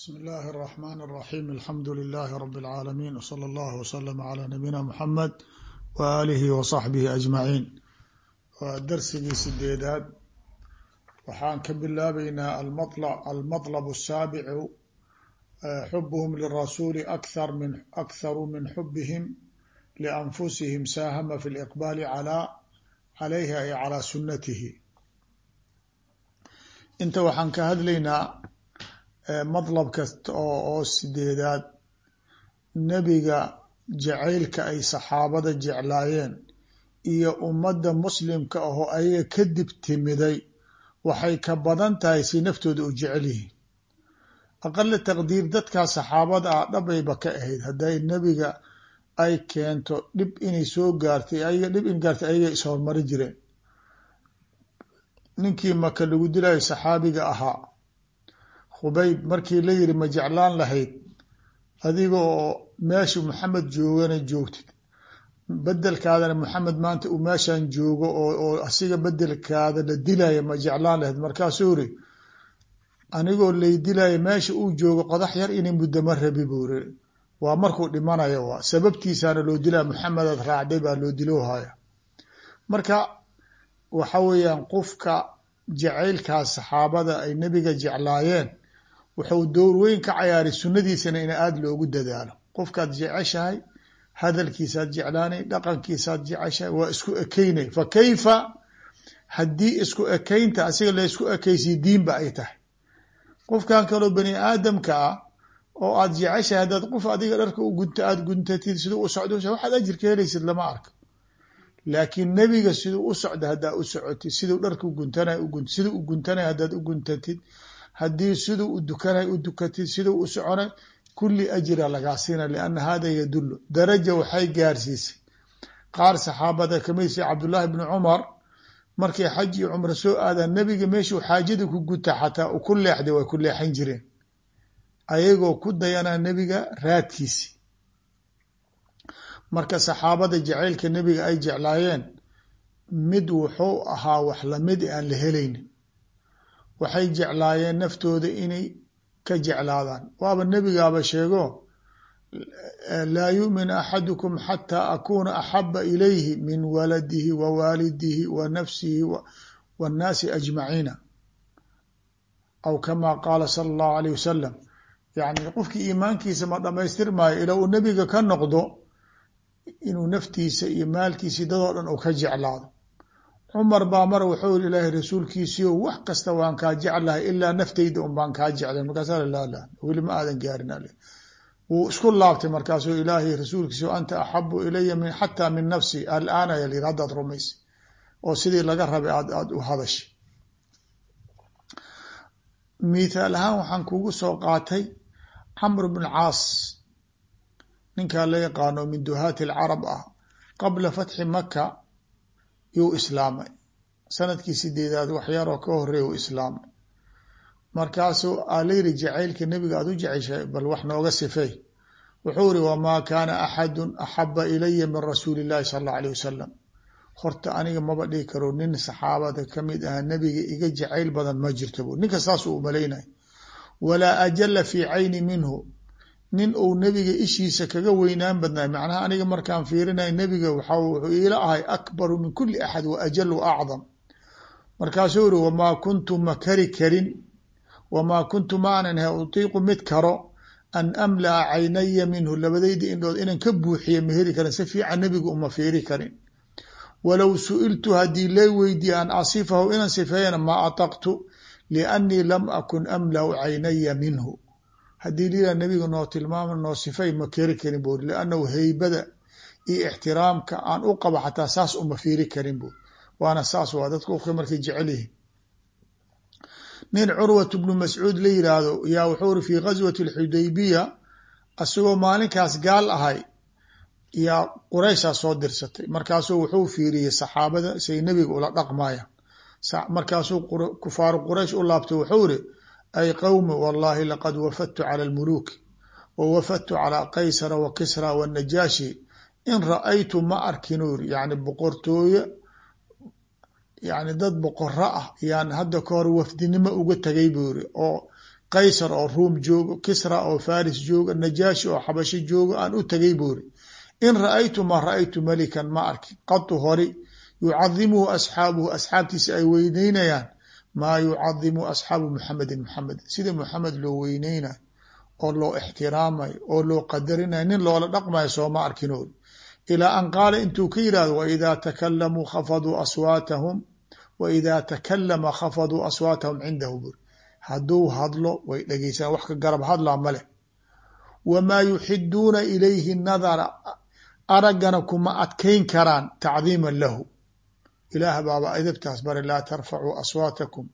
bsmi اllahi الرحmn الرaxيm alxamdu لilaahi rb اlcaalamiin wslى اllah wslm عlى nabiyina mxamed w alihi w صaxbihi aجmaciin waa darsigii sideedaad waxaan ka bilaabeynaa almaطlb الsaabicu xubhm lirasuuli akharu min xubihim lanfusihim saahama fi اliqbaali calayha ay calى sunatihi inta waxaan ka hadlaynaa madlab kasta oo oo sideedaad nebiga jacaylka ay saxaabada jeclaayeen iyo ummadda muslimka ahoo ayaga kadib timiday waxay ka badan tahay si naftooda u jecel yihiin. Aqala taqdiir dadkaa saxaabada ah dhabayba ka ahayd hadday nebiga ay keento dhib inay soo gaartay ayaga dhib in gaartay ayaga ishormari jireen. Ninkii maka lagu dilayo saxaabiga ahaa khubayb markii la yiri ma jeclaan lahayd? Adiga oo meesha maxamed joogana joogtid. Bedelkaadana maxamed maanta uu meeshan joogo oo asiga bedelkaada la dilaya ma jeclaan lahayd? Markaasuu iri anigoo lay dilaya meesha uu joogo qodax yar inay muddama rabi buu iri waa markuu dhimanayo waa sababtiisaana loo dilaya maxamedaad raacday baa loo diloohaya marka waxa weeyaan qofka jacaylkaas saxaabada ay nebiga jeclaayeen wuxuu dowr weyn ka cayaaray sunnadiisana in aada loogu dadaalo. Qofkaad jeceshahay hadalkiisaad jeclaanay dhaqankiisaad jeceshahay waa isku ekeynay fa kayfa? Haddii isku ekeynta asiga la isku ekeysiy diinba ay tahay. Qofkan kaloo bani aadamka ah oo aad jeceshahay haddaad qof adiga dharka u gunta aada guntatid siduu u socdo waxaad ajirka helaysid lama arko. Laakiin nebiga siduu u socda haddaa u socotid siduu dharka uguntanay siduu u guntanay haddaad u guntatid haddii siduu u dukanay u dukatid siduu u soconay kulli ajira lagaa siina lianna hada yadullu. Daraja waxay gaarsiisay. Qaar saxaabada ka mid si cabdullaahi bni cumar markay xaj iyo cumro soo aadaan nebiga meeshuu xaajada ku guta xataa u ku leexday way ku leexan jireen. Ayagoo ku dayanaa nebiga raadkiisi. Marka saxaabada jacaylka nebiga ay jeclaayeen mid wuxuu ahaa wax la mid aan la helaynin waxay jeclaayeen naftooda inay ka jeclaadaan. Waaba nebigaaba sheego laa yu'min axadukum xataa akuuna axaba ilayhi min waladihi wa waalidihi wa nafsihi waannaasi ajmaciina. Aw kama qaala sala allahu alayh wasalam yacni qofkii iimaankiisa ma dhamaystir maayo ilaa uu nebiga ka noqdo inuu naftiisa iyo maalkiisi dadoo dhan uu ka jeclaado cumar baa mar wuxuu yiri ilaahay rasuulkiisiio wax kasta waan kaa jeclahay ilaa nafteyda un baan kaa jeclay markaasa weli ma aadan gaarin wuu isku laabtay markaasuu ilaahay rasuulkiisio anta axabu ilaya min xataa min nafsi alaana yalyir haddaad rumaysay oo sidii laga rabay aad aada u hadashay mithaal ahaan waxaan kugu soo qaatay camr bn caas. Ninkaa la yaqaano min duhaati alcarab ah. Qabla fatxi maka yuu islaamay. Sanadkii sideedaad waxyaroo ka horeey u islaamay. Markaasuu alayri jacaylka nebiga aad u jeceshay bal wax nooga sifey wuxuu iri wamaa kaana axadun axaba ilaya min rasuuli illahi sala allau alayh wasalam horta aniga maba dhigi karo nin saxaabada ka mid aha nebiga iga jacayl badan ma jirto bu ninka saasuu umalaynay walaa ajala fii cayni minhu nin uu nebiga ishiisa kaga weynaan badnaay macnaha aniga markaan fiirinay nebiga waxa wuxuu iila ahay akbaru min kuli axad wa ajal wa acdam. Markaasuu iri wamaa kuntu ma kari karin wamaa kuntu maanan he utiiqu mid karo an amlaa caynaya minhu labadayda indhood inan ka buuxiya ma heli karin si fiican nebiga uma fiiri karin. Walow su'iltu haddii lay weydiye an asifahu inan sifeeyana maa ataqtu liannii lam akun amlau caynaya minhu haddii liila nebiga noo tilmaama noo sifay ma keri karin buuri liannahu heybada iyo ixtiraamka aan u qabo xataa saas uma fiiri karin buuri waana saas waa dadku qofka markay jecel yihiin nin curwat bnu mascuud la yiraahdo yaa wuxuu iri fii gaswati alxudaybiya asagoo maalinkaas gaal ahay yaa qurayshaa soo dirsatay. Markaasuu wuxuu fiiriyey saxaabada say nebiga ula dhaqmaya markaasuu kufaaru quraysh u laabtay wuxuu iri ay qowmi wallahi laqad wafadtu cala almuluuki wa wafadtu calaa qaysara wa kisra wanajaashi in ra'aytu ma arkin uri yani boqortooye yani dad boqoro ah yaan hadda ka hor wafdinimo uga tagay buu yiri oo qaysar oo ruum joogo kisra oo faris joogo najaashi oo xabasho joogo aan u tegay buuri in ra'aytu ma ra'aytu ma arkin qatu hori yucadimuhu asxaabuhu asxaabtiisa ay weyneynayaan maa yucadimu asxaabu muxamedin muxamed sida muxamed loo weyneynayo oo loo ixtiraamayo oo loo qadarinayo nin loola dhaqmayo sooma arkinood. Ilaa an qaala intuu ka yihahdo waidaa takalamuu khafaduu aswaatahum waidaa takalama khafaduu aswaatahum cindahu. Buri hadduu hadlo way dhegeysanaan wax ka garab hadlaa maleh wamaa yuxiduuna ilayhi nadara araggana kuma adkayn karaan tacdiiman lahu ilaah baaba edabtaas bare laa tarfacuu aswaatakum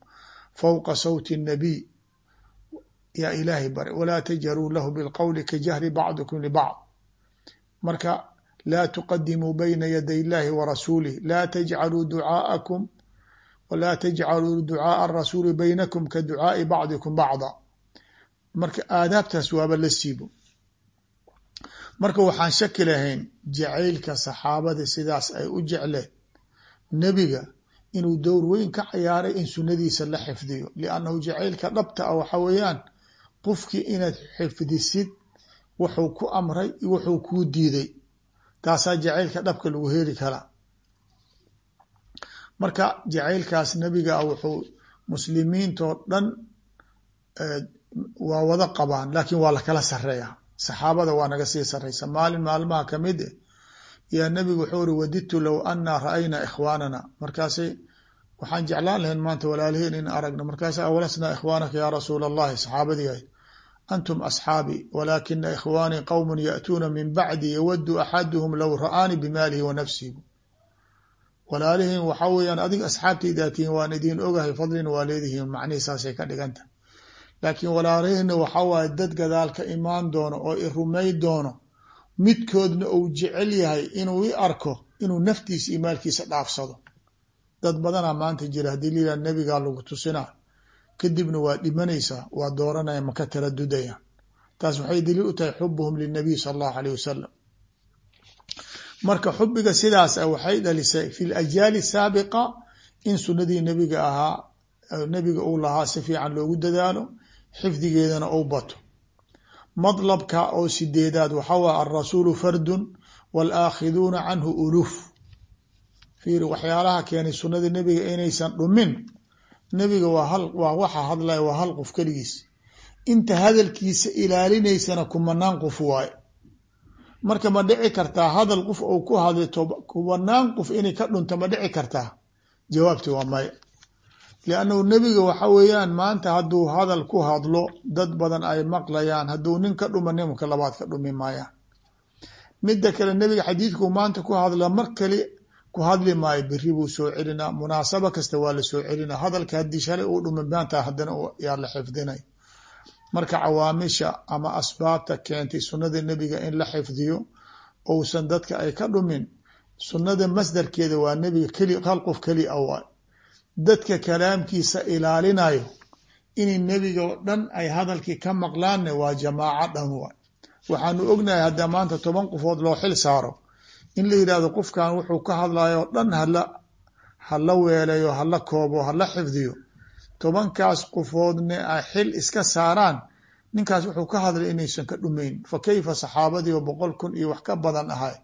fowqa sawti الnabiy yaa ilaahay bare walaa tajharuu lahu bilqowli ka jahri bacdikum libacd marka laa tuqadimuu bayna yaday illahi wa rasuulih laa tajcaluu ducaaakum walaa tajcaluu ducaaa arasuuli baynakum ka ducaai bacdikum bacda marka aadaabtaas waaba la siibo marka waxaan shaki lahayn jacaylka saxaabada sidaas ay u jecleen nebiga inuu dowr weyn ka cayaaray in sunnadiisa la xifdiyo. Liannahu jacaylka dhabta ah waxa weeyaan qofkii inaad xifdisid wuxuu ku amray wuxuu kuu diiday. Taasaa jacaylka dhabka lagu heli karaa. Marka jacaylkaas nebiga ah wuxuu muslimiintoo dhan waa wada qabaan laakiin waa lakala sareeya saxaabada waa naga sii sareysa maalin maalmaha ka mid eh yaa nebigu wuxuu uri wadidtu low anaa ra'aynaa ikhwaanana. Markaasay waxaan jeclaan lahayn maanta walaaliheen in aragno. Markaas awalasnaa ikhwaanaka yaa rasuula allahi saxaabadii ahayd antum asxaabii walaakina ikhwaanii qowmun ya'tuuna min bacdi yawadu axaduhum low ra'aanii bimaalihi wa nafsihi. Walaalihiin waxaa weeyaan adiga asxaabtaydaa tihiin waan idiin ogahay fadlina waa leedihiin macnihii saasay ka dhiganta. Laakiin walaalihiinna waxaa waaye dad gadaal ka imaan doono oo i rumay doono midkoodna uu jecel yahay inuu i arko inuu naftiisa iyo maalkiisa dhaafsado. Dad badanaa maanta jira haddii la yihah nebigaa lagu tusinaa kadibna waa dhimanaysaa waa dooranaya maka taradudayaan taas waxay daliil u tahay xubuhum linabiy sala allahu aleyh wasalam marka xubiga sidaas ah waxay dhalisay fi lajyaali saabiqa in sunnadii nebiga ahaa nebiga uu lahaa si fiican loogu dadaalo xifdigeedana ou bato madlabka oo sideedaad waxaa waay alrasuulu fardun walaakhiduuna canhu uluf. Fiiri waxyaalaha keenay sunnada nebiga inaysan dhumin nebiga waa hal waxa hadlaya waa hal qof keligiis. Inta hadalkiisa ilaalinaysana kumanaan qof waaye. Marka ma dhici kartaa hadal qof ou ku hadlay kumanaan qof inay ka dhunta ma dhici kartaa? Jawaabti waa maya liannahu nebiga waxa weeyaan maanta hadduu hadal ku hadlo dad badan ay maqlayaan hadduu nin ka dhuma nimanka labaad ka dhumi maayaan midda kale nebiga xadiidkuu maanta ku hadla mar kale ku hadli maayo beri buu soo celinaa munaasabo kasta waa la soo celinaa hadalka haddii shalay uu dhuma maanta haddana yaa la xifdinay marka cawaamisha ama asbaabta keentay sunnada nebiga in la xifdiyo ousan dadka ay ka dhumin sunnada masdarkeeda waa nebiga keli hal keli a dadka kalaamkiisa ilaalinayo. Inay nebiga o dhan ay hadalkii ka maqlaanne waa jamaaco dhan waay waxaanu ognahay haddaa maanta toban qofood loo xil saaro in la yidhahdo qofkan wuxuu ka hadlayo dhan hala hala weelayo hala koobo hala xifdiyo. Tobankaas qofoodne ay xil iska saaraan ninkaas wuxuu ka hadlay inaysan ka dhumayn. Fa kayfa saxaabadii oo boqol kun iyo wax ka badan ahay?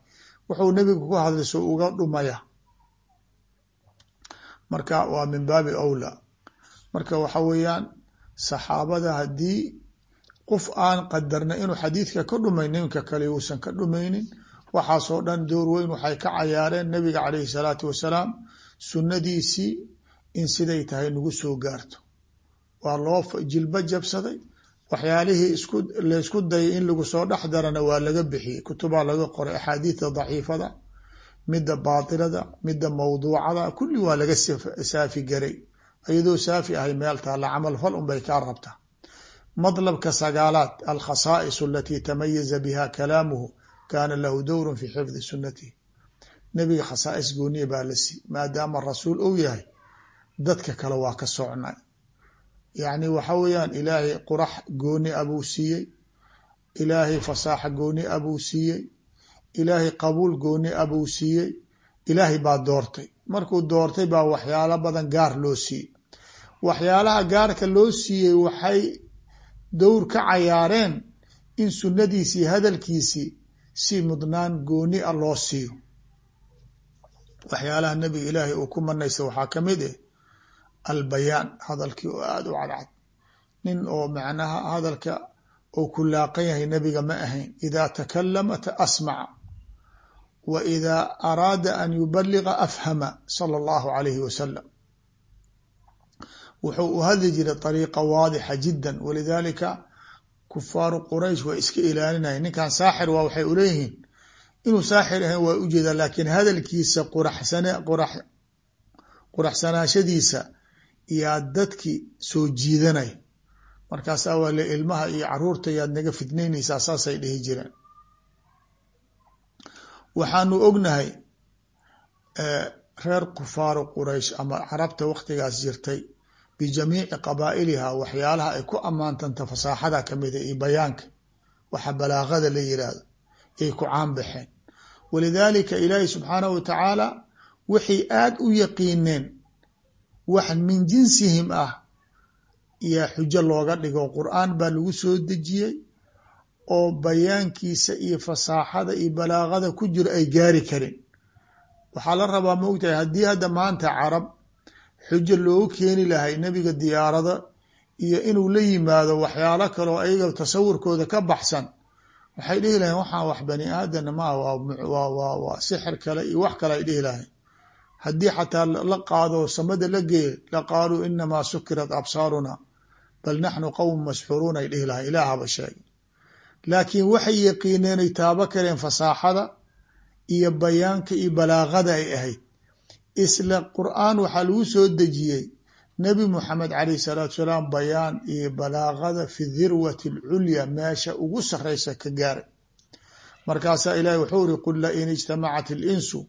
Wuxuu nebigu ku hadlay soo uga dhumaya marka waa min baabi awlaa marka waxa weeyaan saxaabada haddii qof aan qadarna inuu xadiidka ka dhumay ninka kale uusan ka dhumaynin waxaasoo dhan door weyn waxay ka cayaareen nebiga caleyhi salaatu wasalaam sunnadiisii in siday tahay nagu soo gaarto. Waa loo jilba jabsaday. Waxyaalihii isku laysku dayay in lagu soo dhex darana waa laga bixiyey. Kutubaa laga qoray axaadiida daciifada midda baatilada midda mawduucada kulli waa laga saafi garay. Iyadoo saafi ahay meel taalla camal fal unbay kaa rabtaa madlabka sagaalaad alkhasaa'is alatii tamayaza biha kalaamuhu kaana lahu dowrun fi xifdi sunnatihi nebiga khasaa'is gooniya baa la sii maadaama rasuul ou yahay dadka kale waa ka socnay. Yacni waxa weeyaan ilaahay qurax gooni abuu siiyey ilaahay fasaaxa gooni abuu siiyey ilaahay qabuul gooni abuu siiyey. Ilaahay baa doortay. Markuu doortay baa waxyaalo badan gaar loo siiyey. Waxyaalaha gaarka loo siiyey waxay dowr ka cayaareen in sunnadiisii hadalkiisii si mudnaan gooni a loo siiyo. Waxyaalaha nebiga ilaahay uu ku manaysta waxaa ka mid eh albayaan hadalkii oo aada u cadcad. Nin oo macnaha hadalka uu ku laaqan yahay nebiga ma ahayn. Idaa takalama asmaca wa idaa araada an yubaliga afhama sala allahu alayhi wasalam wuxuu u hadli jiray ariiqa waadixa jiddan walidaalika kufaaru quraysh waa iska ilaalinaya ninkan saaxir waa waxay uleeyihiin inuu saaxir ahayn waa u jeedaa laakiin hadalkiisa quraxsan quraxsanaashadiisa yaa dadki soo jiidanay. Markaasaa waa le ilmaha iyo carruurta yaad naga fidnaynaysaa saasay dhihi jireen waxaanu ognahay reer kufaaru quraysh ama carabta waktigaas jirtay bijamiici qabaa'iliha waxyaalaha ay ku ammaantanta fasaaxada kamida iyo bayaanka waxa balaaqada la yiraahdo ay ku caan baxeen. Walidaalika ilaahi subxaanahu watacaala waxay aada u yaqiineen wax min jinsihim ah yaa xujo looga dhigo. Qur'aan baa lagu soo dejiyey oo bayaankiisa iyo fasaaxada iyo balaaqada ku jiro ay gaari karin. Waxaa la rabaa maogtahay haddii hadda maanta carab xujo loogu keeni lahay nebiga diyaarada iyo inuu la yimaado waxyaalo kaleo ayaga tasawurkooda ka baxsan waxay dhihi lahayn waxaan wax bani aadana maa waa sixir kale iyo wax kale ay dhihi lahayn. Haddii xataa la qaado samada la geeyo la qaaluu inamaa sukirat absaaruna bal naxnu qowm masxuruun ay dhihi lahayn ilaahaba sheegay laakiin waxay yaqiineen ay taabo kareen fasaaxada iyo bayaanka iyo balaaqada ay ahayd. Isla qur'aan waxaa lagu soo dejiyey nebi moxamed caleyh salaatu salaam bayaan iyo balaaqada fi dirwati alculya meesha ugu sarreysa ka gaaray. Markaasaa ilaahi wuxuu uri qul lain ijtamacat alinsu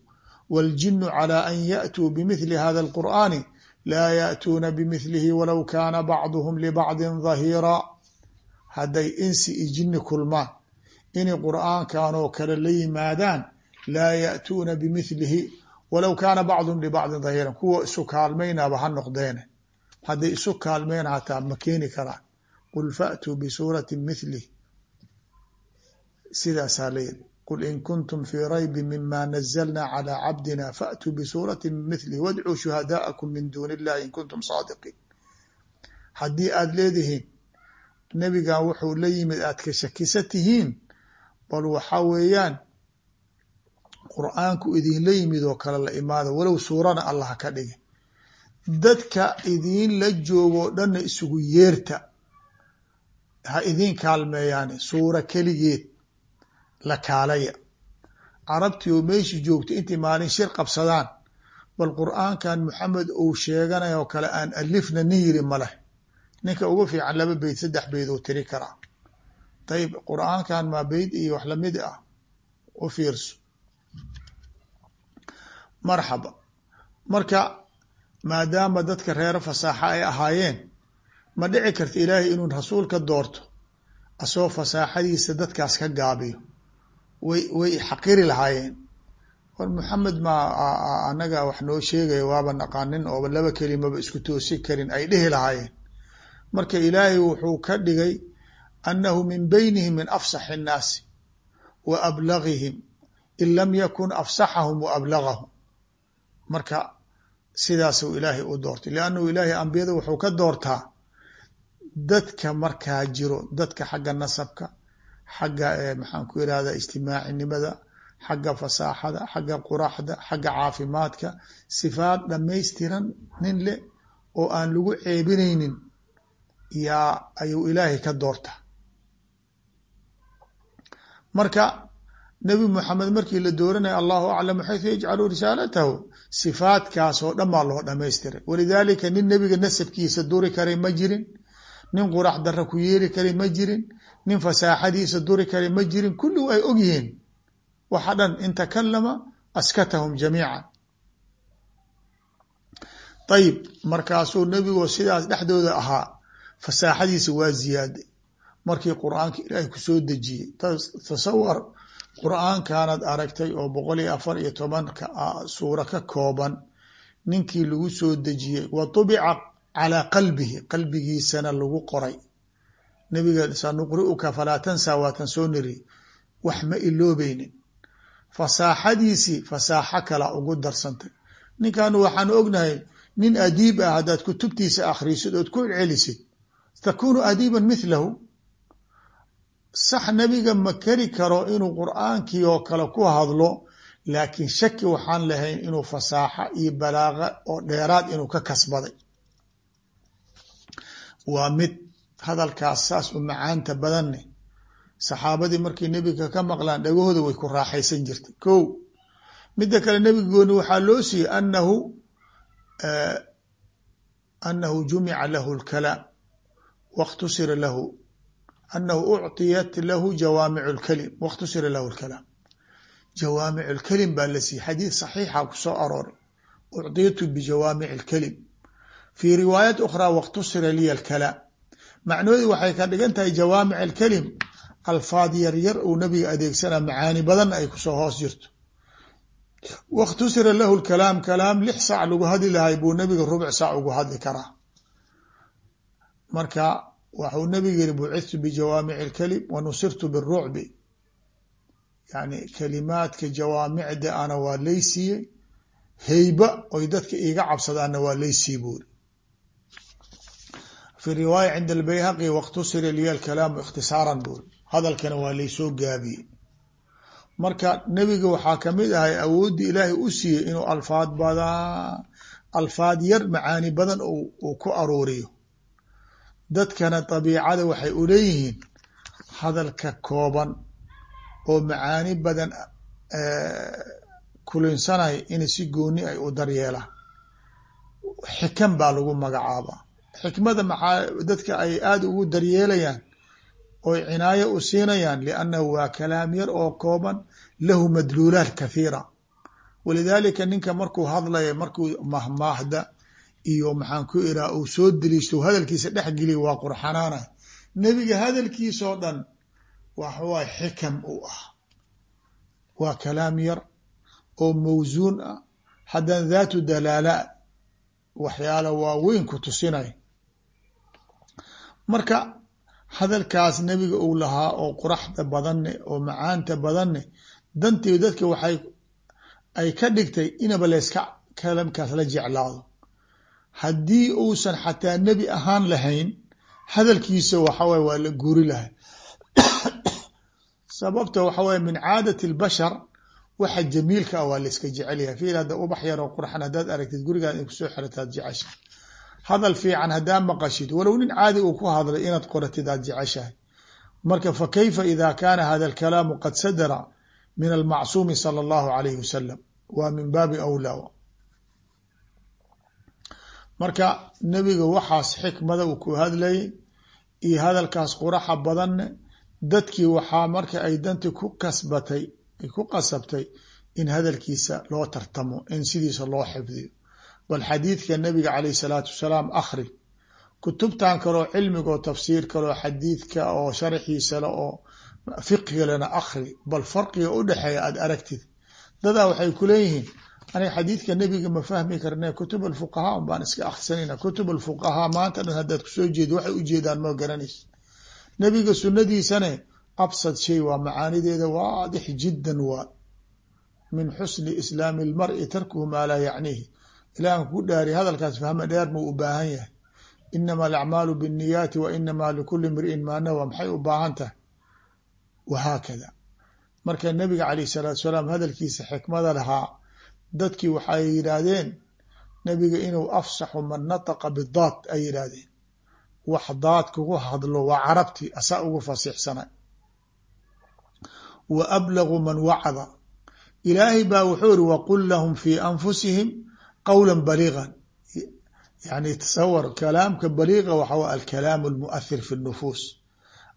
waاljinu calى an yaatuu bimithli hada alqur'aani laa yaatuuna bimihlihi walow kaana bacduhum libacdin dahiira hadday insi iyo jinni kulmaan inay qur'aankan oo kale la yimaadaan laa ya'tuuna bimithlihi walow kaana bacdum libacdin dahiiran kuwa isu kaalmaynaba ha noqdeene. Hadday isu kaalmeen hataa ma keeni karaan. Qul fa'tuu bisuuratin mithlih sidaasaa layidhi qul in kuntum fii raybi mima nazalnaa calaa cabdina fa'tuu bisuuratin mithlih wadcuu shuhadaa'akum min duuni illah in kuntum saadiqiin. Haddii aada leedihiin nebigan wuxuu la yimid aad ka shakisa tihiin? Bal waxaa weeyaan qur'aanku idinla yimid oo kale la imaada walow suurana allah ka dhigi dadka idiin la joogoo dhanna isugu yeerta ha idiin kaalmeeyaane suura keligeed la kaalaya. Carabtii oo meeshii joogta intay maalin shir qabsadaan bal qur'aankan maxamed uu sheeganay oo kale aan alifna nin yiri maleh ninka ugu fiican laba beyd saddex beyd oo tiri karaa. Ayib qur'aankan maa beyd iyo wax la mid ah u fiirso. Marxaba. Marka maadaama dadka reero fasaaxa ay ahaayeen ma dhici karta ilaahay inuu rasuul ka doorto asagoo fasaaxadiisa dadkaas ka gaabiyo. Way way xaqiri lahaayeen. War maxamed maa anaga wax noo sheegaya waaba naqaanin ooba laba kelimaba isku toosi karin ay dhihi lahaayeen marka ilaahay wuxuu ka dhigay annahu min beynihim min afsaxi innaasi wa ablagihim in lam yakun afsaxahum wa ablagahum marka sidaasuu ilaahay u doortay. Liannahu ilaahay ambiyada wuxuu ka doortaa dadka markaa jiro dadka xagga nasabka xagga maxaan ku irahda ijtimaacinimada xagga fasaaxada xagga quraxda xagga caafimaadka sifaad dhamaystiran nin leh oo aan lagu ceebinaynin yaa ayuu ilaahay ka doortaa marka nebi moxamed markii la dooranaya allahu aclamu xaytu yajcalu risaalatahu sifaadkaas oo dhan baa loo dhamaystiray walidaalika nin nebiga nasabkiisa duri karay ma jirin nin qurax dara ku yeeli karay ma jirin nin fasaaxadiisa duri karay ma jirin kulli ay og yihiin. Waxa dhan in takalama askatahum jamiica ayib markaasuu nebigoo sidaas dhexdooda ahaa fasaaxadiisa waa ziyaaday markii qur'aanka ilaahay ku soo dejiyey tasawar qur'aankaanaad aragtay oo boqol iyo afar iyo tobanka suuro ka kooban ninkii lagu soo dejiyey wa tubica calaa qalbihi qalbigiisana lagu qoray. Nabiga sanuqri'uka falaa tansaa waatan soo niri. Wax ma iloobeynin fasaaxadiisii fasaaxo kala ugu darsantay. Ninkan waxaan ognahay nin adiib ah haddaad kutubtiisa akhrisid ood ku celisid takunu adiiban mithlahu sax nabiga ma keri karo inuu qur'aankii oo kale ku hadlo laakiin shaki waxaan lahayn inuu fasaaxo iyo balaaqa oo dheeraad inuu ka kasbaday. Waa mid hadalkaas saas u macaanta badanne saxaabadii markay nebiga ka maqlaan dhagahooda way ku raaxaysan jirtay. Ko midda kale nebigooni waxaa loo siiyey anahu anahu jumica lahu lkalaam wakhtusira lahu anahu ucطiyat lahu jawaamic lkalim wakhtusira lahu lkalaam jawaamic lkalim baa la siiyey xadiid saxiixa ku soo arooray ucطiyatu bijawaamic lkalim fii riwaayat ukhraa wakhtusira liya lkalaam macnaheedu waxay ka dhigan tahay jawaamic alkalim alfaad yaryar uu nabiga adeegsana macaani badanna ay ku soo hoos jirto wakhtusira lahu lkalaam kalaam lix saac lagu hadli marka waxuu nabiga yihi bucithtu bijawaamic alkalim wa nusirtu birucbi yani kalimaadka jawaamicda ana waa laysiiyey heyba oy dadka iiga cabsadaanna waa laysii buuri fi riwaaya cinda albayhaqi wakhtusira liya alkalaamu ikhtisaaran buuri hadalkana waa laysoo gaabiyey. Marka nebiga waxaa ka mid ahay awooddii ilaahay u siiyey inuu alfaad badan alfaad yar macaani badan uu ku aruuriyo dadkana dabiicada waxay u leeyihiin hadalka kooban oo macaani badan kulinsanay in si gooni ay u daryeelaan xikan baa lagu magacaabaa xikmada maxaa dadka ay aada ugu daryeelayaan oy cinaayo u siinayaan liannahu waa kalaam yar oo kooban lahu madluulaat kathiira walidaalika ninka markuu hadlaya markuu mahmaahda iyo maxaan ku iraa uu soo deliishto hadalkiisa dhex geliya waa qurxanaana. Nebiga hadalkiisoo dhan waxawaay xikam u ah. Waa kalaam yar oo mawsuun ah. Haddana daatu dalaala waxyaala waaweyn ku tusinay. Marka hadalkaas nebiga uu lahaa oo quraxda badanne oo macaanta badanne dantii dadka waxay ay ka dhigtay inaba layska kalamkaas la jeclaado haddii uusan xataa nebi ahaan lahayn hadalkiisa waxaway waa la guri lahay sababta waxa min caadati albashar waxa jamiilka ah waa la iska jecel yahay. Fiil hadda ubax yar oo qurxan haddaad aragtid gurigaad in ku soo xirataad jecesha hadal fiican haddaa maqashid walow nin caadi uu ku hadlay inaad qoratid aad jeceshahay. Marka fa kayfa ida kaana hada alkalaamu qad sadara min almacsuumi sala allahu alayhi wasalam waa min baabi awlaa marka nebiga waxaas xikmada uu ku hadlayay iyo hadalkaas quraxa badanne dadkii waxaa marka ay danti ku kasbatay ku qasabtay in hadalkiisa loo tartamo in sidiisa loo xifdiyo. Bal xadiidka nabiga calayh salaatu wasalaam akhri kutubtan kaleo cilmigoo tafsiir kaleo xadiidka oo sharxiisale oo fiqhigalena akhri. Bal farqiga u dhexeeya aada aragtid dadaa waxay ku leeyihiin aniga xadiidka nebiga ma fahmi karne kutub alfuqahaa un baan iska akhrisanayna kutub alfuqahaa maanta dhan haddaad ku soo jeedi waxay ujeedaan ma garanaysa nebiga sunadiisane absad shay waa macaanideeda waadix jiddan waa min xusni islaami almari tarkuhu maa laa yacniihi ilahan ku dhaari hadalkaas fahma dheer muu u baahan yahay. Inama alacmaalu binniyaati wa inamaa mri'in maa nawa. Maxay u baahan tahay? Wahaakada marka nabiga calayh salaatu salaam hadalkiisa xikmada lahaa dadkii waxay yidhaahdeen nabiga inuu afsaxu man nataqa bidaad ay yidhaahdeen. Wax daad kugu hadlo waa carabti asaa ugu fasiixsanay. Wa ablagu man wacda ilaahay baa wuxuu iri waqul lahum fii anfusihim qawla baliigan. Yani tasawar kalaamka baliiga waxa alkalaamu almuahir fi اnufuus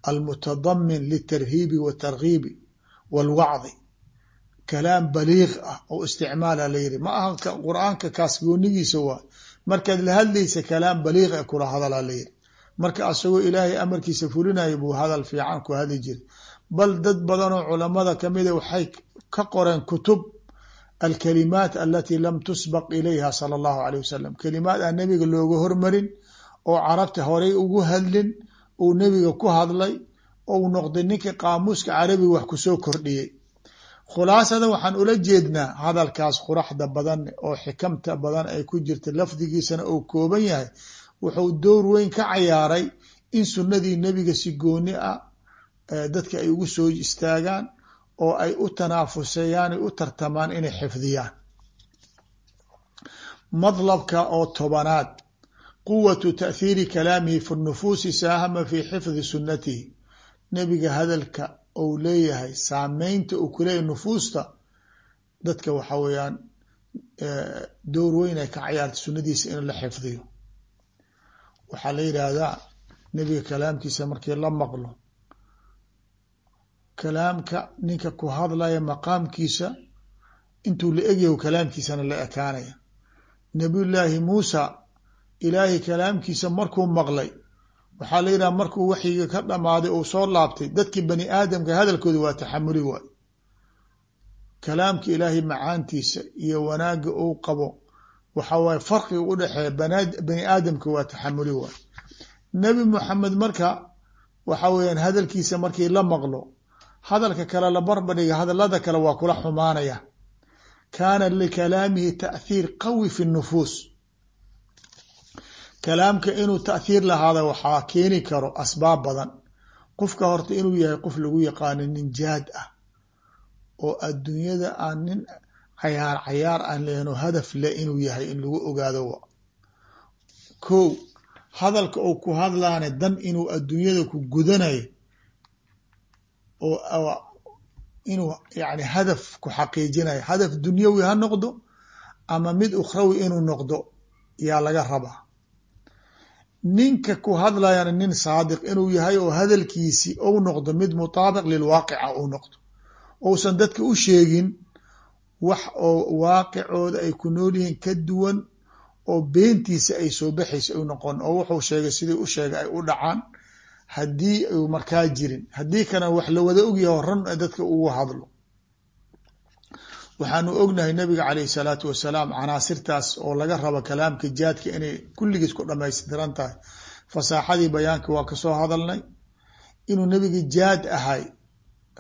almutadamin litarhiibi watargiibi walwacdi kalaam baliiq ah oo isticmaala la yiri ma aha qur'aanka kaas goonigiisa waa markaad la hadlaysa kalaam baliiqa kula hadalaa la yiri marka asagoo ilaahay amarkiisa fulinayo buu hadal fiican ku hadli jiray. Bal dad badanoo culamada kamida waxay ka qoreen kutub alkalimaat alatii lam tusbaq ilayha sala allahu alayh wasalam kalimaad aan nabiga looga hormarin oo carabta horay ugu hadlin uu nebiga ku hadlay ou noqday ninkii qaamuuska carabiga wax ku soo kordhiyey khulaasada waxaan ula jeednaa hadalkaas quraxda badan oo xikamta badan ay ku jirta lafdigiisana uu kooban yahay. Wuxuu dowr weyn ka cayaaray in sunnadii nebiga si gooni ah dadka ay ugu soo istaagaan oo ay u tanaafusayaan ay u tartamaan inay xifdiyaan. Madlabka oo tobanaad quwatu taأhiiri kalaamihi fi nufuusi saahama fi xifdi sunnatihi. Nebiga hadalka ou leeyahay saameynta uu kuleeyahy nufuusta dadka waxa weeyaan dowr weyn ay ka cayaarta sunnadiisa in la xifdiyo. Waxaa la yidhaahdaa nebiga kalaamkiisa markii la maqlo kalaamka ninka ku hadlaya maqaamkiisa intuu la egyaho kalaamkiisana la ekaanaya. Nabiyullaahi muusa ilaahay kalaamkiisa markuu maqlay waxaa la yidhaha markuu waxyiga ka dhamaaday uu soo laabtay dadkii bani aadamka hadalkooda waa taxamuli waay. Kalaamka ilaahay macaantiisa iyo wanaagga uu qabo waxa waaye farqiga u dhexeeya bani aadamka waa taxamuli waay. Nebi moxamed marka waxa weeyaan hadalkiisa markii la maqlo hadalka kale la barbadhiga hadalada kale waa kula xumaanaya. Kaana likalaamihi taأthiir qawi fi nufuus kalaamka inuu taأthiir lahaada waxaa keeni karo asbaab badan. Qofka horta inuu yahay qof lagu yaqaano nin jaad ah oo adduunyada aan nin cayaar cayaar aan lehno hadaf le inuu yahay in lagu ogaado ko hadalka uu ku hadlaane dan inuu adduunyada ku gudanayo oo inuu yani hadaf ku xaqiijinayo hadaf dunyawi ha noqdo ama mid ukhrawi inuu noqdo yaa laga rabaa ninka ku hadlayana nin saadiq inuu yahay oo hadalkiisi ou noqdo mid mutaabiq lilwaaqica uu noqdo. Ousan dadka u sheegin wax oo waaqicooda ay ku nool yihiin ka duwan oo beentiisa ay soo baxaysa u noqon oo wuxuu sheegay sidii u sheegay ay u dhacaan haddii uu markaa jirin. Haddii kana wax la wada ogyaho ran dadka ugu hadlo waxaanu ognahay nabiga caleyh salaatu wasalaam canaasirtaas oo laga rabo kalaamka jaadka inay kulligiis ku dhamaystiran tahay. Fasaaxadii bayaanka waa ka soo hadalnay. Inuu nebiga jaad ahay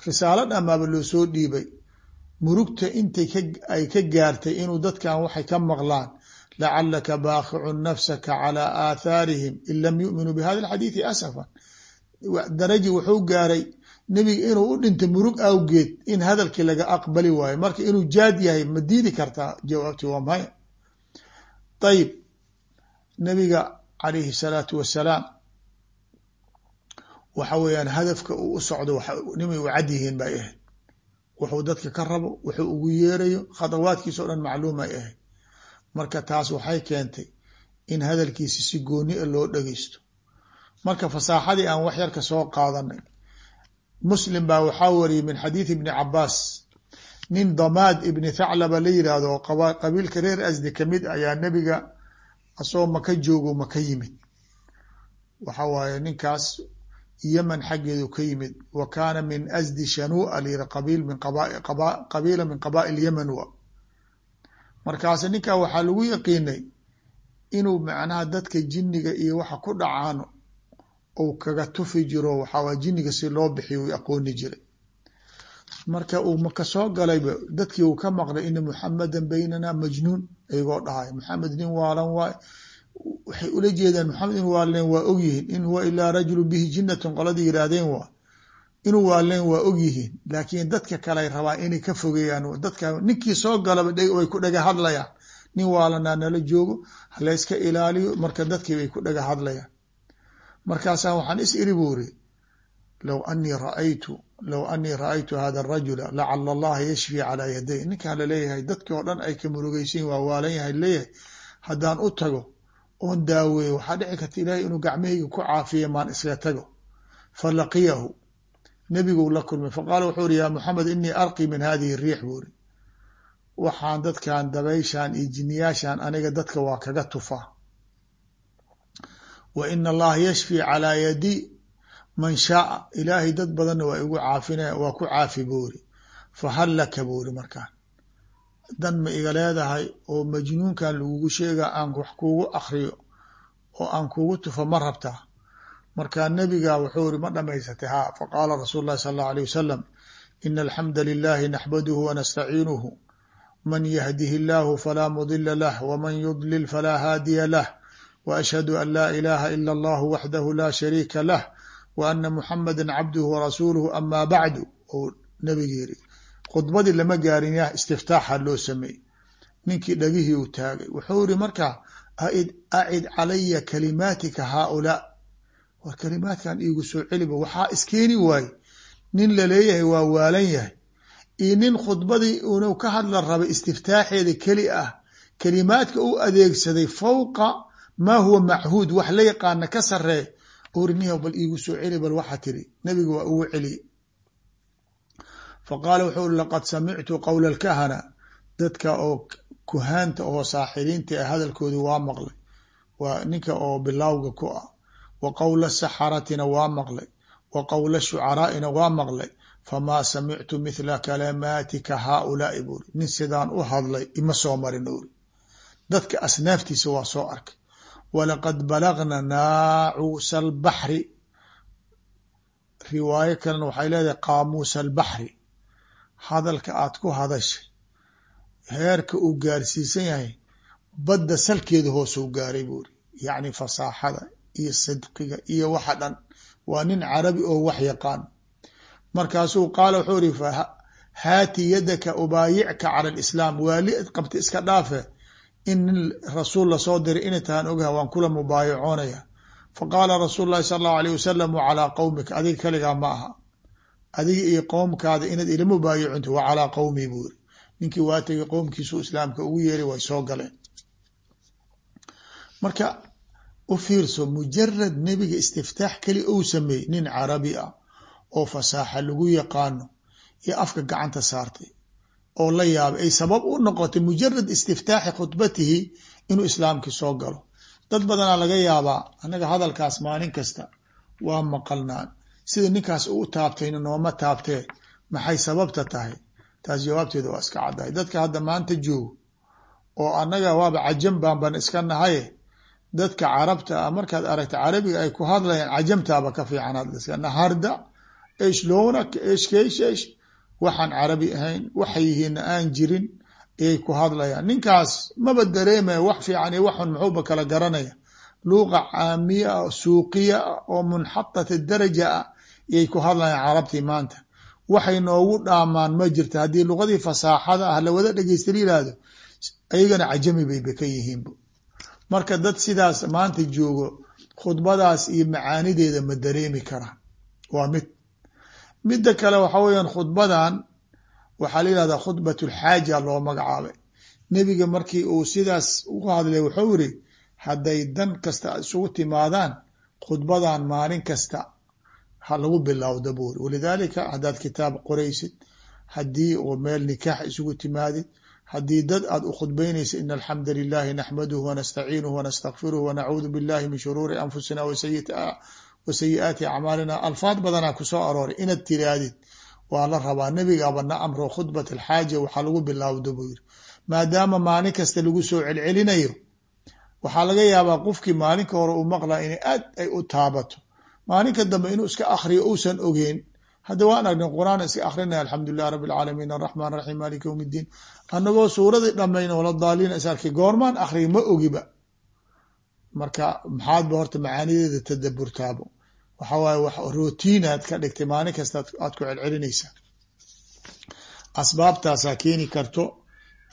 risaalo dhamaaba loo soo dhiibay. Murugta intay ay ka gaartay inuu dadkan waxay ka maqlaan lacalaka baakicun nafsaka calaa aathaarihim in lam yu'minuu bihada alxadiidi asafan. Daraji wuxuu gaaray nebiga inuu u dhintay murug awgeed in hadalkii laga aqbali waayo. Marka inuu jaad yahay ma diidi kartaa jawaabti waa maya ayib nabiga calayhi salaatu wasalaam waxa weeyaan hadafka uu u socdo nimay u cad yihiin bay ahayd. Wuxuu dadka ka rabo wuxuu ugu yeerayo khadawaadkiisa o dhan macluum ay ahayd. Marka taas waxay keentay in hadalkiisi si gooni a loo dhageysto marka fasaaxadii aan wax yarka soo qaadanay muslim baa waxaa wariyey min xadiidi ibni cabaas nin damaad ibni thaclaba la yidhaahdo qabiilka reer asdi ka mid ayaa nebiga asagoo maka joogo maka yimid. Waxa waaye ninkaas yeman xaggeedu ka yimid. Wa kaana min asdi shanua layiri qabiil min qabiila min qabaa'il yemen wa. Markaas ninkaa waxaa lagu yaqiinay inuu macnaha dadka jinniga iyo waxa ku dhacaan uu kaga tufi jiro waxaawaa jinniga si loo bixiyo u aqooni jiray. Marka uu maka soo galayba dadkii uu ka maqlay ina muxamadan baynana majnuun ayagoo dhahay. Maxamed nin waalan waay waxay ula jeedaan maxamed in waaleen waa ogyihiin in huwa ilaa rajulu bihi jinnatun qoladii yihaahdeen waa. Inuu waaleen waa ogyihiin laakiin dadka kaley rabaa inay ka fogeeyaan. Dadka ninkii soo galaba way ku dhaga hadlayaan nin waalanaa nala joogo halayska ilaaliyo. Marka dadkii bay ku dhaga hadlayaan markaasaa waxaan is iri buu iri low anii raaytu low anii ra'aytu hada arajula lacala allaha yashfii calaa yaday. Ninkaan la leeyahay dadkii oo dhan ay ka murugeysan waa waalan yahay leeyahay. Haddaan u tago oon daaweeyo waxaa dhici karta ilaahay inuu gacmahayga ku caafiya maan isla tago. Falaqiyahu nebiguu la kulmay faqaala wuxuu uri yaa muxamed inii arqi min hadihi riix buu iri waxaan dadkan dabayshan iyo jiniyaashan aniga dadka waa kaga tufaa wa ina allaha yashfii calaa yadi man shaaa ilaahay dad badanna waa igu caafinaya waa ku caafi buu iri fahal laka buu iri markaan. Dan ma iga leedahay oo majnuunkan lagugu sheega aan wax kuugu akriyo oo aan kuugu tufo ma rabtaa markaa nebiga wuxuu iri ma dhamaysatay ha faqaala rasuul lahi sal allau alيh wasalam ina alxamda lilahi naxmaduhu wanastaciinuhu man yahdihi illahu falaa mudila lah wman yudlil falaa haadiya lah وأشhهd an laa إlaha ilا اllah waxdahu la shariika lah وأna muxamada cabduhu warasuuluhu ama bacdu ou nabiga yiri khudbadii lama gaarin yah istiftaaxa loo sameeyey ninkii dhagihii uu taagay wuxuu iri markaa acid calaya kalimaatika haaulaa war kalimaadkan iigu soo celiba waxaa iskeeni waaye nin laleeyahay waa waalan yahay iyo nin khudbadii unu ka hadla rabay istiftaaxeeda keli ah kalimaadka u adeegsaday fowqa maa huwa machuud? Wax la yaqaana ka saree oriniha bal iigu soo celi bal waxaa tiri. Nabiga waa ugu celiye faqaala wuxuu uri laqad samictu qowla alkahana. Dadka oo kuhaanta oo saaxiriinta ee hadalkoodi waa maqlay. Waa ninka oo bilawga ku ah. Wa qowla saxaratina waa maqlay. Wa qowla shucaraa'ina waa maqlay. Famaa samictu mithla kalamaatika haaulaai buuri nin sidaan u hadlay ima soo marin uri dadka asnaaftiisa waa soo arkay walaqad balagna naacuusa albaxri riwaayo kalena waxay leedahay qaamuusa albaxri hadalka aad ku hadashay heerka uu gaarsiisan yahay badda salkeeda hoosuu gaaray buuri yacni fasaaxada iyo sidqiga iyo waxa dhan waa nin carabi oo wax yaqaan markaasuu qaala wuxuu iri haati yadaka ubaayicka cala alislaam waali qabta iska dhaafe in nin rasuul la soo diray inay tahaan ogaha waan kula mubaayacoonaya faqaala rasuul lahi sala allahu alayh wasalam wa calaa qowmika adiga kaligaa ma aha adiga iyo qowmkaada inaad ila mubaayacinto wa calaa qowmii buu yiri ninkii waa tegay qowmkiisu islaamka ugu yeeray way soo galeen marka u fiirso mujarad nebiga istiftaax keli ou sameeyey nin carabi ah oo fasaaxa lagu yaqaano iyo afka gacanta saartay oo la yaabay ay sabab u noqotay mujarad istiftaaxi khudbatihi inuu islaamkii soo galo. Dad badanaa laga yaabaa annaga hadalkaas maalin kasta waa maqalnaan. Sida ninkaas uu taabtayna nooma taabtee? Maxay sababta tahay? Taas jawaabteeda waa iska caddahay. Dadka hadda maanta joogo oo annaga waaba cajam baanban iska nahaye. Dadka carabta ah markaad aragta carabiga ay ku hadlayaan cajamtaaba ka fiican hadlayska naharda. Esh loonak esh keish esh waxaan carabi ahayn waxay yihiinna aan jirin ayay ku hadlayaan. Ninkaas maba dareemaya wax fiican iyo waxun muxuuba kala garanaya. Luuqa caamiya ah suuqiya ah oo munxatat daraja ah ayay ku hadlayaan carabtii maanta. Waxay noogu dhaamaan ma jirta haddii luqadii fasaaxada ah lawada dhegeysta la yihahdo ayagana cajami bayba ka yihiinba marka dad sidaas maanta joogo khudbadaas iyo macaanideeda ma dareemi karaan. Waa mid midda kale waxa weeyaan khudbadan waxaa la yihahdaa khudbat lxaaja loo magacaabay. Nebiga markii uu sidaas ugu hadlay wuxuu yiri hadday dan kasta isugu timaadaan khudbadan maalin kasta ha lagu bilowda buuri walidaalika haddaad kitaab qoraysid haddii oo meel nikaax isugu timaadid haddii dad aad u khudbaynaysa in alxamda lilahi naxmaduhu wanastaciinuhu wanastakfiruhu wanacuudu billahi min shuruuri anfusina wa sayi-aati acmaalina. Alfaad badanaa ku soo arooray inaad tiraadid waa la rabaa. Nebigaaba na amro khudbat alxaaja waxaa lagu bilowda buu yiri maadaama maalin kasta lagu soo celcelinayo waxaa laga yaabaa qofkii maalinka hore uu maqlaa inay aad ay u taabato. Maalinka dambe inuu iska akriyo uusan ogeyn. Hadda waan argnay qur'aan iska akrinaya alxamdulilah rabi alcaalamiin araxmaan raxiim maaliki yowm iddiin suuradii dhamayn wala is arkay goormaan akriya ma ogiba. Marka maxaadba horta macaanideeda tadaburtaabo waxa waaye wax rotiinaad ka dhigtay maalin kasta aad ku celcelinaysaa asbaabtaasaa keeni karto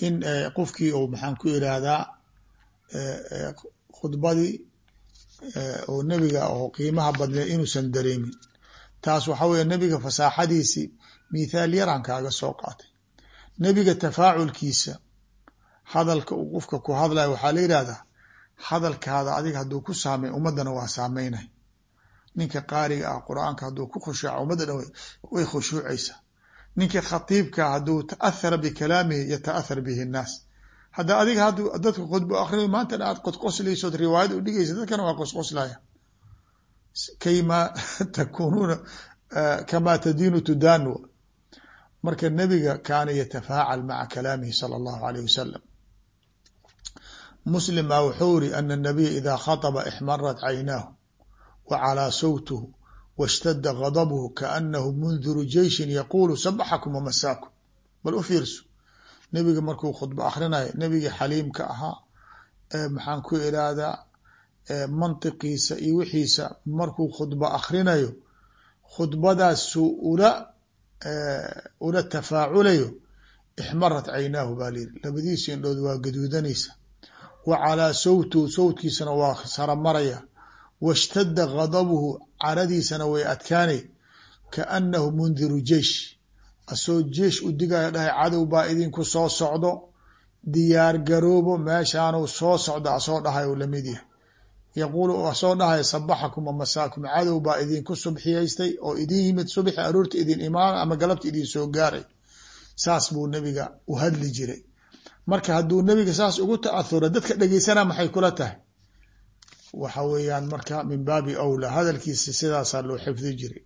in qofkii uu maxaan ku irahdaa khudbadii oo nebiga oo qiimaha badneed inuusan dareemin. Taas waxa weeye nebiga fasaaxadiisii mithaal yaraan kaaga soo qaatay. Nebiga tafaaculkiisa hadalka uu qofka ku hadlaya waxaa la yidhahdaa hadalkaada adiga hadduu ku saamey ummaddana waa saameynay ninka qaariga ah qur'aanka hadduu ku khushuuca ummadda dhan way khushuucaysaa. Ninka khatiibka hadduu ta'ahara bikalaamihi yata'ahar bihi nnaas. Hadda adiga hadd dadka khudbo akriyo maantana aad qosqoslaysood riwaayad u dhigaysa dadkana waa qosqoslaya. Kayma takunuuna kamaa tadiinu tudaanu. Marka nebiga kaana yatafaacal maca kalaamihi sala allahu alayh wasalam muslim baa wuxuu iri ana nabiya idaa khaطba ixmarat caynaahu wa calaa sawtuhu washtadda gadabhu kaanahu mundiru jeyshin yaquulu sabaxakum wamasaakum bal u fiirso nebiga markuu khudbo akhrinayo nebigii xaliimka ahaa maxaan ku irahdaa mantiqiisa iyo wixiisa markuu khudbo akhrinayo khudbadaasuu ula ula tafaaculayo ixmarat caynaahu baa layidhi labadiisa indhood waa gaduudanaysa. Wa calaa sawtuhu sawtkiisana waa saramaraya washtadda gadabuhu caradiisana way adkaanay kaanahu mundiru jeish asoo jeesh u digaya dhahay cadow baa idinku soo socdo diyaar garoobo meeshaanuu soo socdo asoo dhahay u la mid yahay yaquulu asoo dhahay sabaxakum wamasaakum cadow baa idinku subxiyaystay oo idin yimid subxi aroorta idin imaana ama galabta idin soo gaaray saas buu nebiga u hadli jiray marka hadduu nebiga saas ugu ta'ahura dadka dhegeysana maxay kula tahay waxa weeyaan marka min baabi awlaa hadalkiisa sidaasaa loo xifdi jiray.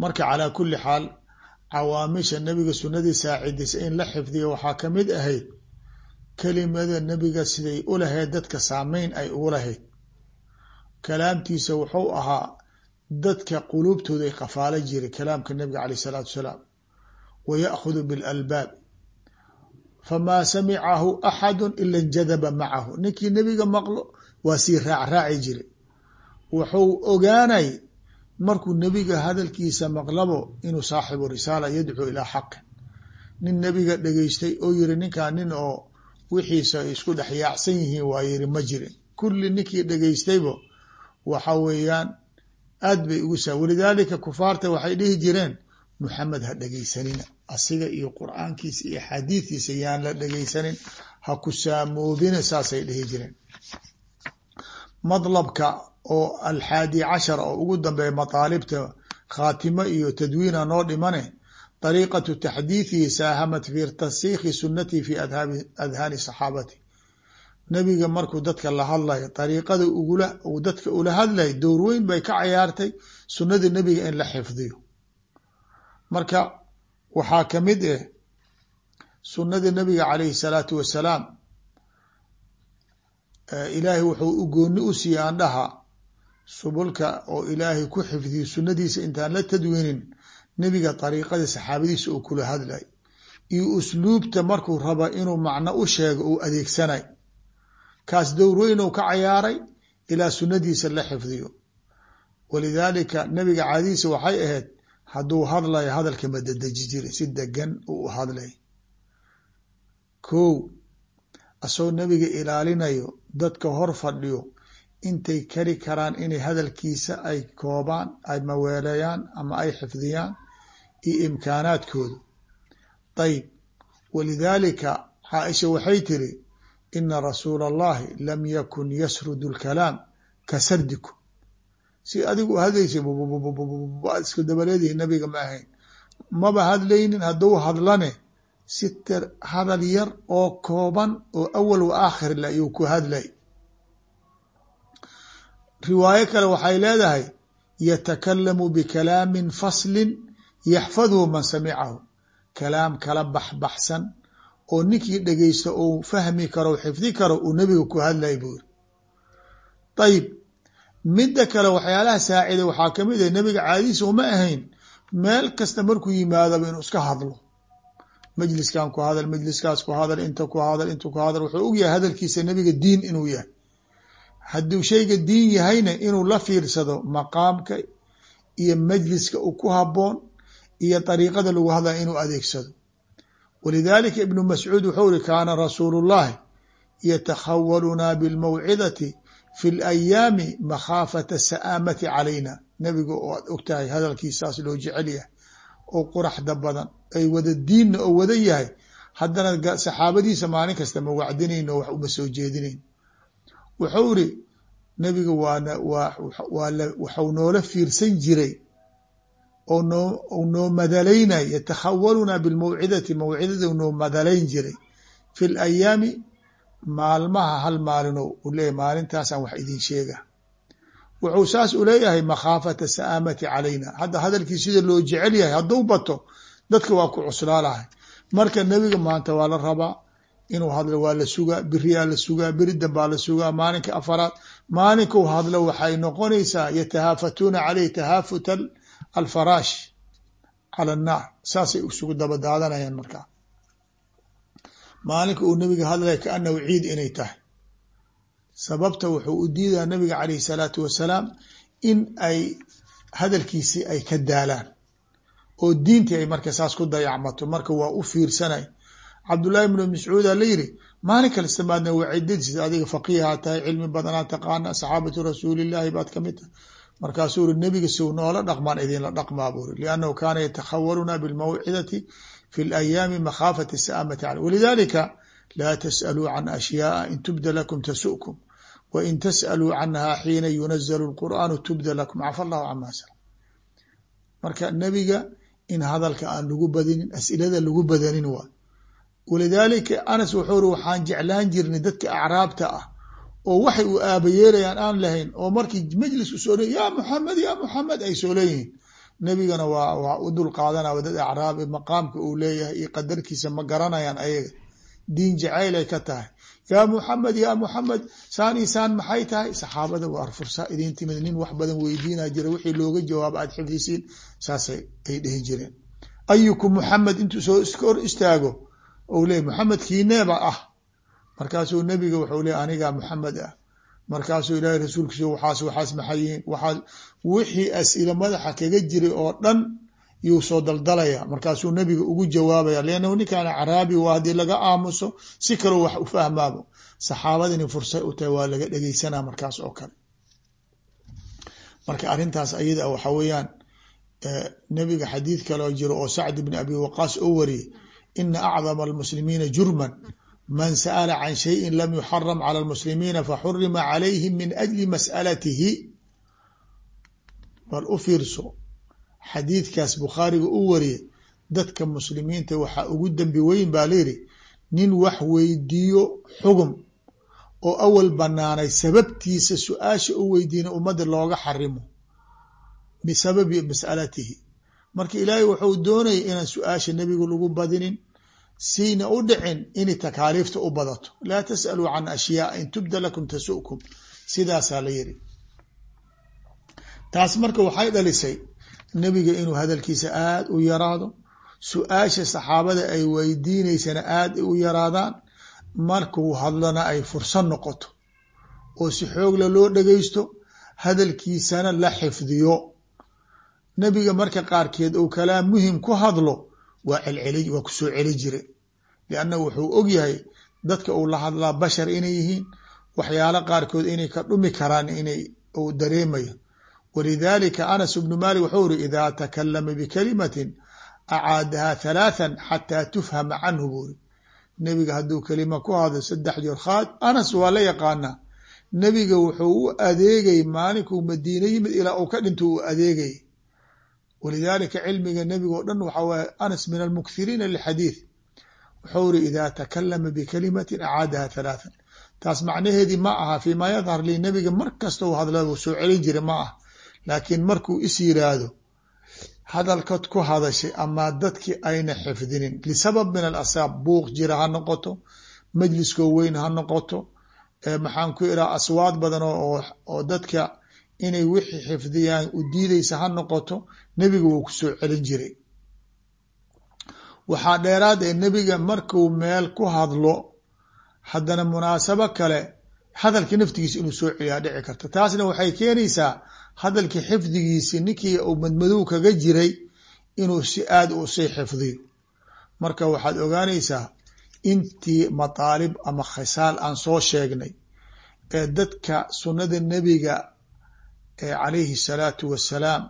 Marka calaa kuli xaal cawaamisha nebiga sunadii saacidaysa in la xifdiyo waxaa ka mid ahayd kelimada nebiga siday u lahayd dadka saameyn ay ugu lahayd. Kalaamtiisa wuxuu ahaa dadka quluubtooda ay qafaala jiray kalaamka nebiga caleyh isalaatu wasalaam wa ya'khudu bilalbaab famaa samicahu axadu ila injadaba macahu ninkii nebiga maqlo waa sii raacraaci jiray wuxuu ogaanay markuu nebiga hadalkiisa maqlabo inuu saaxibu risaala yadcuu ilaa xaqin nin nebiga dhegeystay oo yiri ninkaa nin oo wixiisa isku dhex yaacsan yihiin waa yiri ma jirin. Kulli ninkii dhegeystaybo waxa weeyaan aad bay ugu saa. Walidaalika kufaarta waxay dhihi jireen muxamed ha dhegeysanina asiga iyo qur'aankiisa iyo axaadiidkiisa yaan la dhegeysanin ha ku saamoobina saasay dhihi jireen madlabka oo alxaadi cashar oo ugu dambeeya mataalibta khaatimo iyo tadwiina noo dhimane dariiqatu taxdiidihi saahamat fi tasikhi sunatihi fi adhaani saxaabati. Nebiga markuu dadka la hadlayo dariiqada ugula dadka ula hadlayo dowr weyn bay ka cayaartay sunnada nebiga in la xifdiyo. Marka waxaa ka mid eh sunnada nebiga calayhi salaatu wasalaam ilaahay wuxuu u gooni u siiyey aandhaha subulka oo ilaahay ku xifdiyo sunnadiisa intaan la tadwiinin nebiga dariiqada saxaabadiisa uu kula hadlay. Iyo usluubta markuu raba inuu macno u sheego uu adeegsanay. Kaas dowr weyn ou ka cayaaray ilaa sunnadiisa la xifdiyo. Walidaalika nebiga caadadiisa waxay ahayd hadduu hadlayo hadalka madadeji jiray si degan uu u hadlay. Ko asagoo nebiga ilaalinayo dadka hor fadhiyo intay kari karaan inay hadalkiisa ay koobaan ay maweeleeyaan ama ay xifdiyaan iyo imkaanaadkooda ayb walidaalika caaisha waxay tiri ina rasuula allahi lam yakun yasrudu lkalaam ka sardikum si adigu hadlaysa isku dabaleedihi nabiga ma ahayn maba hadlaynin hadduu hadlane si hadal yar oo kooban oo awal wa aakhir le ayuu ku hadlay. Riwaayo kale waxay leedahay yatakalamu bikalaamin faslin yaxfadhu man samicahu. Kalaam kala baxbaxsan oo ninkii dhegeysto ou fahmi karo xifdi karo uu nebiga ku hadlay buu yiri ayib midda kale waxyaalaha saacida waxaa ka mid ah nebiga caadadiisa uma ahayn meel kasta markuu yimaadaba inuu iska hadlo majliskan ku hadal majliskaas ku hadal inta ku hadal inta ku hadal wuxuu ogyahay hadalkiisa nebiga diin inuu yahay. Hadduu shayga diin yahayna inuu la fiirsado maqaamka iyo majliska u ku haboon iyo dariiqada lagu hadlaya inuu adeegsado. Walidaalika ibnu mascuud wuxuu iri kaana rasuulu llahi yatakhawalunaa bilmawcidati fi layaami makhaafata sa'aamati calayna. Nebiga oo aad ogtahay hadalkiisaas loo jecel yahay oo quraxda badan ay wada diinna oo wada yahay haddana saxaabadiisa maalin kasta ma wacdinayn oo wax uma soo jeedinayn. Wuxuu iri nebiga waana waxau noola fiirsan jiray oo noo madalaynay yatakhawalunaa bilmawcidati mawcidada noo madalayn jiray. Fi layaami maalmaha hal maalino u leeyahy maalintaasaan wax idin sheega wuxuu saas u leeyahay makhaafata sa'aamati calayna. Hadda hadalkii sida loo jecel yahay hadduu bato dadka waa ku cuslaalahay. Marka nebiga maanta waa la rabaa inuu hadlo waa la sugaa beriyaa la sugaa beri dambaa la sugaa maalinka afaraad. Maalinkuu hadlo waxay noqonaysaa yatahaafatuuna caleyh tahaafut alfaraash cala annaar. Saasay isugu daba daadanayaan markaa. Maalinka uu nabiga hadlaya kaanahu ciid inay tahay sababta wuxuu u diidaa nabiga caleyhi salaatu wasalaam in ay hadalkiisii ay ka daalaan oo diintii ay marka saas ku dayacmato. Marka waa u fiirsanay cabdullaahi bnu mascuuda la yiri maalin kalistamaadna waa cidadiisa adiga faqiihaa tahay cilmi badanaa taqaana saxaabatu rasuulillaahi baad ka mid tahay. Markaasuu uri nebiga sow noola dhaqmaan idinla dhaqmaa buu uri liannahu kaana yatakhawaluna bilmawcidati fi layaami makhaafati sa'amati caleh walidalika laa tas'aluu can ashyaaa in tubda lakum tasu'kum wa in tas'aluu canha xiina yunazalu lqur'aanu tubda lakum cafa allahu cama sal marka nebiga in hadalka aan lagu badinin asilada lagu badanin waa walidaalika anas wuxuu uri waxaan jeclaan jirnay dadka acraabta ah oo waxay u aabayeelayaan aan lahayn oo markii majlis u soo le ya muxamed ya muxamed ay soo leeyihiin nebigana waa waa u dul qaadanaya dad acraabi maqaamka uu leeyahay iyo qadarkiisa ma garanayaan ayaga diin jacayl ay ka tahay. Yaa muxamed ya muxamed saan iyo saan maxay tahay? Saxaabada waar fursa idin timid nin wax badan weydiina jira wixii looga jawaabo aad xifdisiin saasay ay dhihi jireen. Ayukum muxamed intuu soo hor istaago ou leey muxamed kiineeba ah. Markaasuu nebiga wuxuu leey anigaa muxamed ah. Markaasuu ilaahay rasuulkiisa waxaas waxaas maxay yihiin? Waxaas wixii as'ilo madaxa kaga jiray oo dhan yuu soo daldalaya. Markaasuu nebiga ugu jawaabaya leannahu ninkaan caraabi waa haddii laga aamuso si kaloo wax u fahmaabo. Saxaabadini fursad u tahay waa laga dhegeysanaa markaas oo kale. Marka arrintaas ayada waxa weeyaan nebiga xadiid kaloo jiro oo sacd bni abi waqaas oo wariyey ina acdama almuslimiina jurman. Man sa'ala can shayin lam yuxaram cala almuslimiina faxurima calayhim min ajli mas'alatihi. Bal u fiirso xadiidkaas bukhaariga u wariyay dadka muslimiinta waxaa ugu dembi weyn baa layidhi nin wax weydiiyo xugum oo awal banaanay sababtiisa su'aasha u weydiina ummadda looga xarimo bisababi mas'alatihi. Marka ilaahay wuxuu doonayay inaan su'aasha nebiga lagu badinin siina u dhicin inay takaaliifta u badato. Laa tas'aluu can ashyaaa in tubda lakum tasu'kum sidaasaa la yidhi. Taas marka waxay dhalisay nebiga inuu hadalkiisa aada u yaraado su'aasha saxaabada ay weydiineysana aada u yaraadaan markuu hadlana ay fursad noqoto. Oo si xoogla loo dhageysto hadalkiisana la xifdiyo. Nebiga marka qaarkeed uu kalaam muhiim ku hadlo waa celceli waa ku soo celi jire lianna wuxuu og yahay dadka uu la hadlaa bashar inay yihiin waxyaalo qaarkood inay ka dhumi karaan inay uu dareemayo walidalika anas bnu malik wuxuu iri idaa takalama bikalimatin acaadaha halaathan xataa tufhama canhu buuri nebiga hadduu kelima ku hadlo saddex jeer khaad anas waa la yaqaanaa nebiga wuxuu u adeegay maalinkuu madiine yimid ilaa uu ka dhinto uu adeegay walidaalika cilmiga nebiga o dhan waxaa waye anas min almukthiriina lixadiid wuxuu iri idaa takalama bikalimatin acaadaha halaathan taas macnaheedii ma aha fii maa yadhar lii nebiga mar kasta u hadla uu soo celin jira ma ah laakiin markuu is yiraahdo hadalkad ku hadashay ama dadkii ayna xifdinin lisabab min alasbaab buuq jira ha noqoto majliskoo weyn ha noqoto maxaan ku iraa aswaad badan oo dadka inay wixii xifdiyaan u diideysa ha noqoto nebiga wuu ku soo celin jiray. Waxaa dheeraad ee nebiga markuu meel ku hadlo haddana munaasabo kale hadalka naftigiisa inuu soo celiyaa dhici karta. Taasna waxay keenaysaa hadalkii xifdigiisi ninkii uu madmadow kaga jiray inuu si aada u sii xifdiyo. Marka waxaad ogaanaysaa intii mataalib ama khisaal aan soo sheegnay ee dadka sunnada nebiga ee calayhi salaatu wassalaam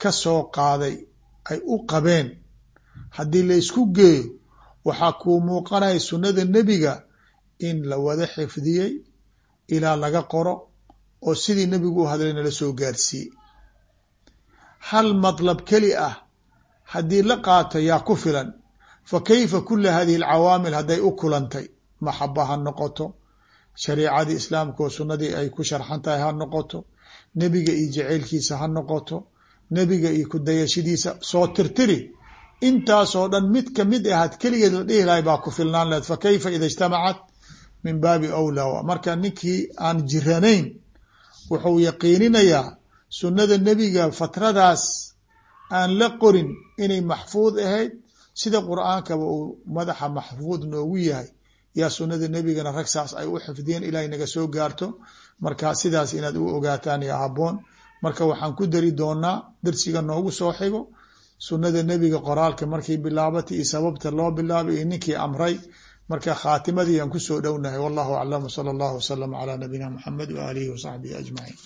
ka soo qaaday ay u qabeen. Haddii laysku geeyo waxaa kuu muuqanaya sunnada nebiga in la wada xifdiyey ilaa laga qoro oo sidii nebigu u hadlay nala soo gaarsiiyey. Hal matlab keli ah haddii la qaato yaa ku filan fa kayfa kula hadihi alcawaamil hadday u kulantay? Maxaba ha noqoto. Shariicadii islaamka oo sunnadii ay ku sharxan tahay ha noqoto. Nebiga iyo jaceylkiisa ha noqoto. Nebiga iyo kudayashadiisa soo tirtiri. Intaasoo dhan mid ka mid ahaad keligeed la dhihi lahay baa ku filnaan lahed fa kayfa ida ijtamacat min baabi awlaa. Marka ninkii aan jiranayn wuxuu yaqiininayaa sunnada nebiga fatradaas aan la qorin inay maxfuud ahayd sida qur'aankaba uu madaxa maxfuud noogu yahay. Yaa sunnada nebigana rag saas ay u xifdiyeen ilaahay naga soo gaarto. Marka sidaas inaad u ogaataan iyo haboon marka waxaan ku dari doonaa darsiga noogu soo xigo. Sunnada nebiga qoraalka markay bilaabatay iyo sababta loo bilaabay iyo ninkii amray marka khaatimadii aan ku soo dhownahay wallahu aclam sala allahu wasalam calaa nabiyina muxamed wa aalihi wa saxbihi ajmaciin